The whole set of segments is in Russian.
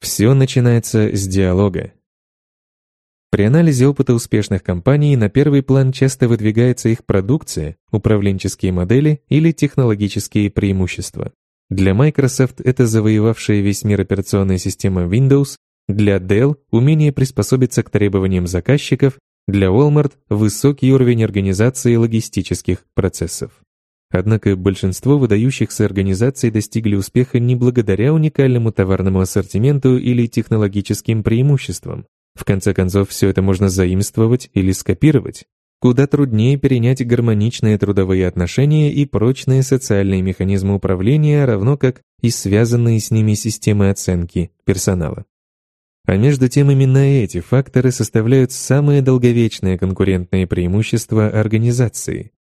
Все начинается с диалога. При анализе опыта успешных компаний на первый план часто выдвигается их продукция, управленческие модели или технологические преимущества. Для Microsoft это завоевавшая весь мир операционная система Windows, для Dell – умение приспособиться к требованиям заказчиков, для Walmart – высокий уровень организации логистических процессов. Однако большинство выдающихся организаций достигли успеха не благодаря уникальному товарному ассортименту или технологическим преимуществам. В конце концов, все это можно заимствовать или скопировать. Куда труднее перенять гармоничные трудовые отношения и прочные социальные механизмы управления, равно как и связанные с ними системы оценки персонала. А между тем именно эти факторы составляют самые долговечные конкурентные преимущества организации.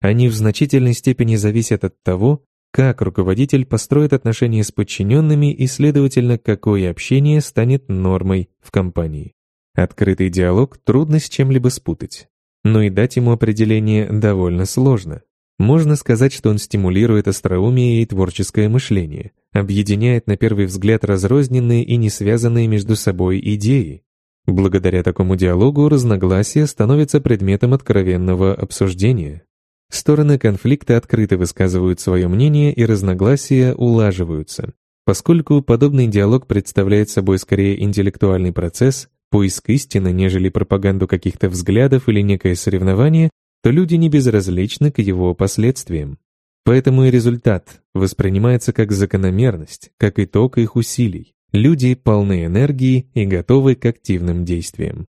Они в значительной степени зависят от того, как руководитель построит отношения с подчиненными и, следовательно, какое общение станет нормой в компании. Открытый диалог трудно с чем-либо спутать, но и дать ему определение довольно сложно. Можно сказать, что он стимулирует остроумие и творческое мышление, объединяет на первый взгляд разрозненные и не связанные между собой идеи. Благодаря такому диалогу разногласия становятся предметом откровенного обсуждения. Стороны конфликта открыто высказывают свое мнение и разногласия улаживаются, поскольку подобный диалог представляет собой скорее интеллектуальный процесс, поиск истины, нежели пропаганду каких-то взглядов или некое соревнование, то люди не безразличны к его последствиям. Поэтому и результат воспринимается как закономерность, как итог их усилий. Люди полны энергии и готовы к активным действиям.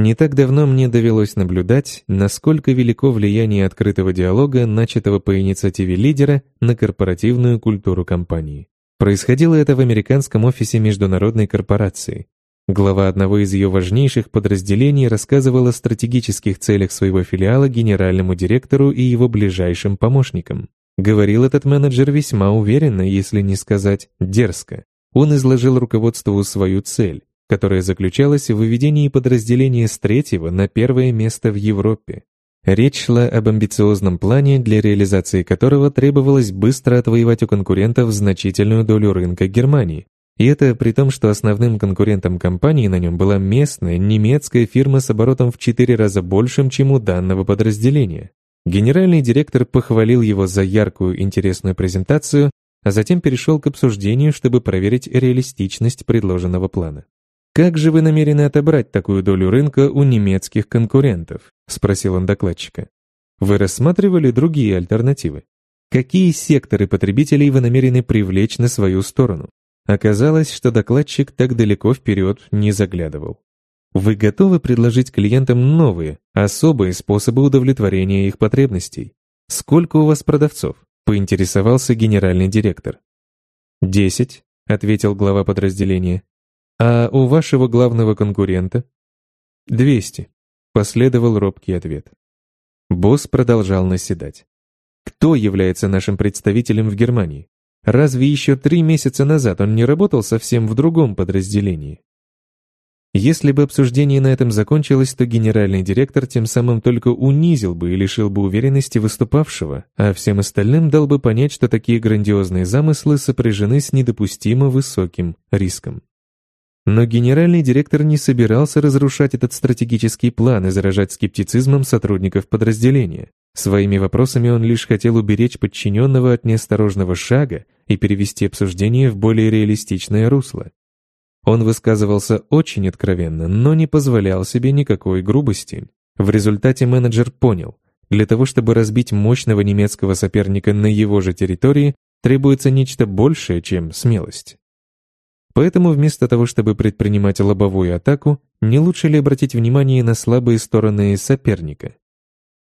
Не так давно мне довелось наблюдать, насколько велико влияние открытого диалога, начатого по инициативе лидера, на корпоративную культуру компании. Происходило это в американском офисе международной корпорации. Глава одного из ее важнейших подразделений рассказывал о стратегических целях своего филиала генеральному директору и его ближайшим помощникам. Говорил этот менеджер весьма уверенно, если не сказать дерзко. Он изложил руководству свою цель которая заключалась в выведении подразделения с третьего на первое место в Европе. Речь шла об амбициозном плане, для реализации которого требовалось быстро отвоевать у конкурентов значительную долю рынка Германии. И это при том, что основным конкурентом компании на нем была местная немецкая фирма с оборотом в 4 раза большим, чем у данного подразделения. Генеральный директор похвалил его за яркую интересную презентацию, а затем перешел к обсуждению, чтобы проверить реалистичность предложенного плана. «Как же вы намерены отобрать такую долю рынка у немецких конкурентов?» — спросил он докладчика. «Вы рассматривали другие альтернативы? Какие секторы потребителей вы намерены привлечь на свою сторону?» Оказалось, что докладчик так далеко вперед не заглядывал. Вы готовы предложить клиентам новые, особые способы удовлетворения их потребностей? Сколько у вас продавцов? Поинтересовался генеральный директор. «Десять», — ответил глава подразделения. «А у вашего главного конкурента?» «Двести», — последовал робкий ответ. Босс продолжал наседать. «Кто является нашим представителем в Германии? Разве еще три месяца назад он не работал совсем в другом подразделении?» Если бы обсуждение на этом закончилось, то генеральный директор тем самым только унизил бы и лишил бы уверенности выступавшего, а всем остальным дал бы понять, что такие грандиозные замыслы сопряжены с недопустимо высоким риском. Но генеральный директор не собирался разрушать этот стратегический план и заражать скептицизмом сотрудников подразделения. Своими вопросами он лишь хотел уберечь подчиненного от неосторожного шага и перевести обсуждение в более реалистичное русло. Он высказывался очень откровенно, но не позволял себе никакой грубости. В результате менеджер понял, для того чтобы разбить мощного немецкого соперника на его же территории, требуется нечто большее, чем смелость. Поэтому вместо того, чтобы предпринимать лобовую атаку, не лучше ли обратить внимание на слабые стороны соперника?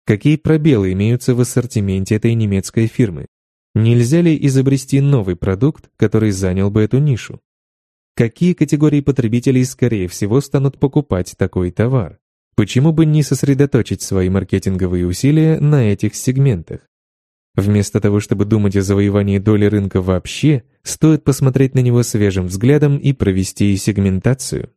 Какие пробелы имеются в ассортименте этой немецкой фирмы? Нельзя ли изобрести новый продукт, который занял бы эту нишу? Какие категории потребителей, скорее всего, станут покупать такой товар? Почему бы не сосредоточить свои маркетинговые усилия на этих сегментах? Вместо того, чтобы думать о завоевании доли рынка вообще, стоит посмотреть на него свежим взглядом и провести сегментацию.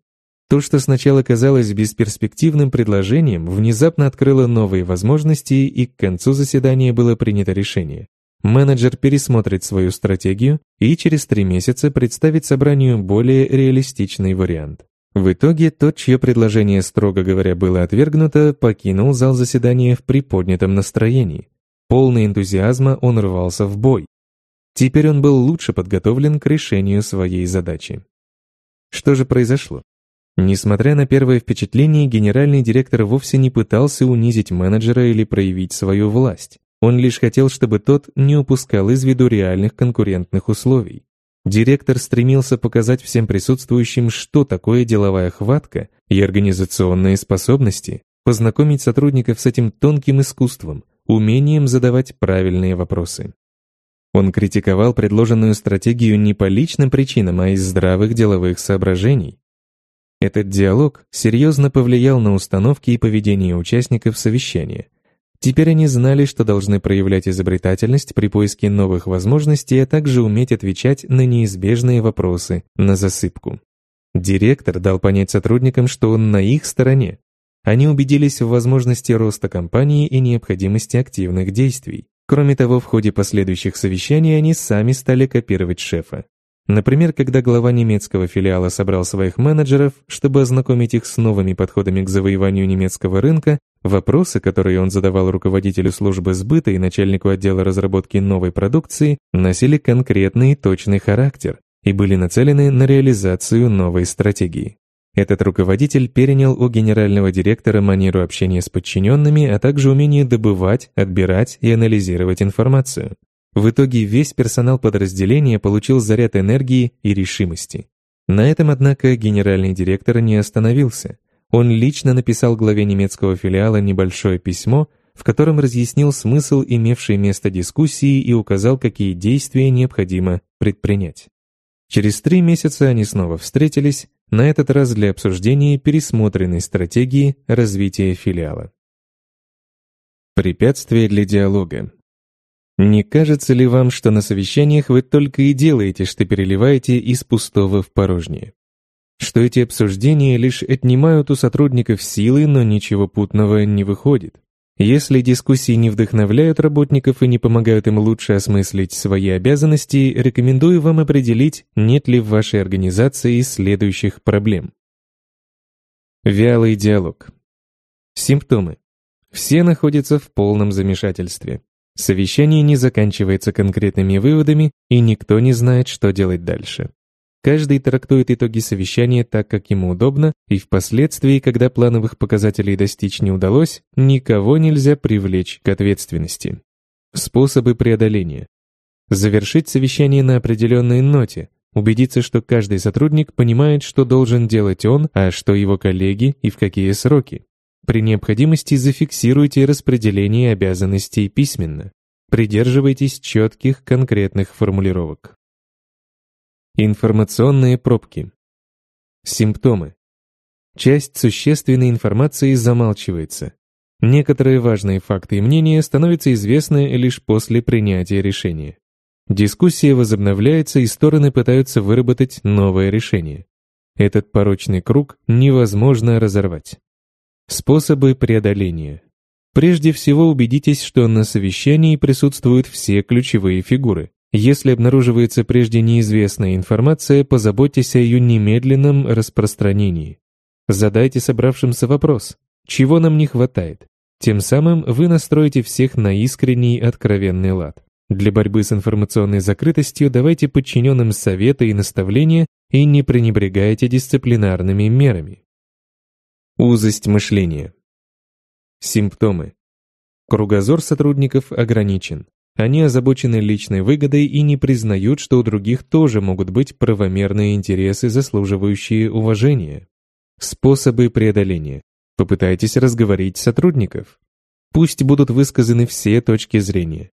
То, что сначала казалось бесперспективным предложением, внезапно открыло новые возможности, и к концу заседания было принято решение. Менеджер пересмотрит свою стратегию и через три месяца представит собранию более реалистичный вариант. В итоге тот, чье предложение, строго говоря, было отвергнуто, покинул зал заседания в приподнятом настроении полный энтузиазма он рвался в бой. Теперь он был лучше подготовлен к решению своей задачи. Что же произошло? Несмотря на первое впечатление, генеральный директор вовсе не пытался унизить менеджера или проявить свою власть. Он лишь хотел, чтобы тот не упускал из виду реальных конкурентных условий. Директор стремился показать всем присутствующим, что такое деловая хватка и организационные способности, познакомить сотрудников с этим тонким искусством, умением задавать правильные вопросы. Он критиковал предложенную стратегию не по личным причинам, а из здравых деловых соображений. Этот диалог серьезно повлиял на установки и поведение участников совещания. Теперь они знали, что должны проявлять изобретательность при поиске новых возможностей, а также уметь отвечать на неизбежные вопросы, на засыпку. Директор дал понять сотрудникам, что он на их стороне, они убедились в возможности роста компании и необходимости активных действий. Кроме того, в ходе последующих совещаний они сами стали копировать шефа. Например, когда глава немецкого филиала собрал своих менеджеров, чтобы ознакомить их с новыми подходами к завоеванию немецкого рынка, вопросы, которые он задавал руководителю службы сбыта и начальнику отдела разработки новой продукции, носили конкретный и точный характер и были нацелены на реализацию новой стратегии. Этот руководитель перенял у генерального директора манеру общения с подчиненными, а также умение добывать, отбирать и анализировать информацию. В итоге весь персонал подразделения получил заряд энергии и решимости. На этом, однако, генеральный директор не остановился. Он лично написал главе немецкого филиала небольшое письмо, в котором разъяснил смысл имевшей место дискуссии и указал, какие действия необходимо предпринять. Через три месяца они снова встретились, на этот раз для обсуждения пересмотренной стратегии развития филиала. Препятствие для диалога. Не кажется ли вам, что на совещаниях вы только и делаете, что переливаете из пустого в порожнее? Что эти обсуждения лишь отнимают у сотрудников силы, но ничего путного не выходит? Если дискуссии не вдохновляют работников и не помогают им лучше осмыслить свои обязанности, рекомендую вам определить, нет ли в вашей организации следующих проблем. Вялый диалог. Симптомы. Все находятся в полном замешательстве. Совещание не заканчивается конкретными выводами, и никто не знает, что делать дальше. Каждый трактует итоги совещания так, как ему удобно, и впоследствии, когда плановых показателей достичь не удалось, никого нельзя привлечь к ответственности. Способы преодоления. Завершить совещание на определенной ноте, убедиться, что каждый сотрудник понимает, что должен делать он, а что его коллеги и в какие сроки. При необходимости зафиксируйте распределение обязанностей письменно. Придерживайтесь четких конкретных формулировок. Информационные пробки. Симптомы. Часть существенной информации замалчивается. Некоторые важные факты и мнения становятся известны лишь после принятия решения. Дискуссия возобновляется, и стороны пытаются выработать новое решение. Этот порочный круг невозможно разорвать. Способы преодоления. Прежде всего убедитесь, что на совещании присутствуют все ключевые фигуры. Если обнаруживается прежде неизвестная информация, позаботьтесь о ее немедленном распространении. Задайте собравшимся вопрос, чего нам не хватает. Тем самым вы настроите всех на искренний откровенный лад. Для борьбы с информационной закрытостью давайте подчиненным советы и наставления и не пренебрегайте дисциплинарными мерами. Узость мышления. Симптомы. Кругозор сотрудников ограничен. Они озабочены личной выгодой и не признают, что у других тоже могут быть правомерные интересы, заслуживающие уважения. Способы преодоления. Попытайтесь разговорить сотрудников. Пусть будут высказаны все точки зрения.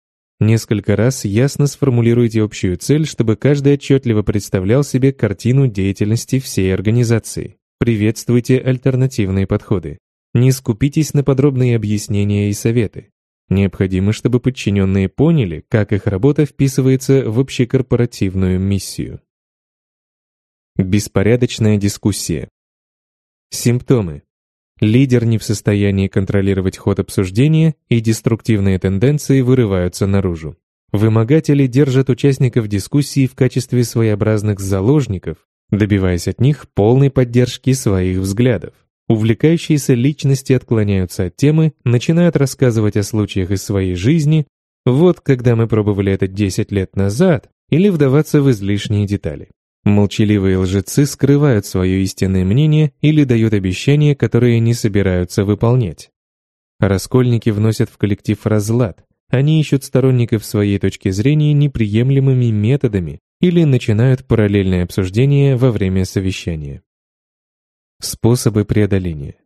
Несколько раз ясно сформулируйте общую цель, чтобы каждый отчетливо представлял себе картину деятельности всей организации. Приветствуйте альтернативные подходы. Не скупитесь на подробные объяснения и советы. Необходимо, чтобы подчиненные поняли, как их работа вписывается в общекорпоративную миссию. Беспорядочная дискуссия. Симптомы. Лидер не в состоянии контролировать ход обсуждения, и деструктивные тенденции вырываются наружу. Вымогатели держат участников дискуссии в качестве своеобразных заложников, добиваясь от них полной поддержки своих взглядов. Увлекающиеся личности отклоняются от темы, начинают рассказывать о случаях из своей жизни, вот когда мы пробовали это 10 лет назад, или вдаваться в излишние детали. Молчаливые лжецы скрывают свое истинное мнение или дают обещания, которые не собираются выполнять. Раскольники вносят в коллектив разлад. Они ищут сторонников своей точки зрения неприемлемыми методами или начинают параллельное обсуждение во время совещания. Способы преодоления.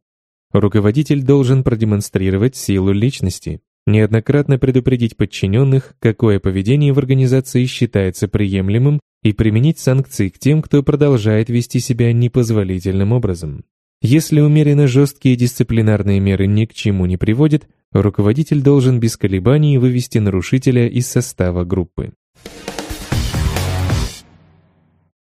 Руководитель должен продемонстрировать силу личности, неоднократно предупредить подчиненных, какое поведение в организации считается приемлемым и применить санкции к тем, кто продолжает вести себя непозволительным образом. Если умеренно жесткие дисциплинарные меры ни к чему не приводят, руководитель должен без колебаний вывести нарушителя из состава группы.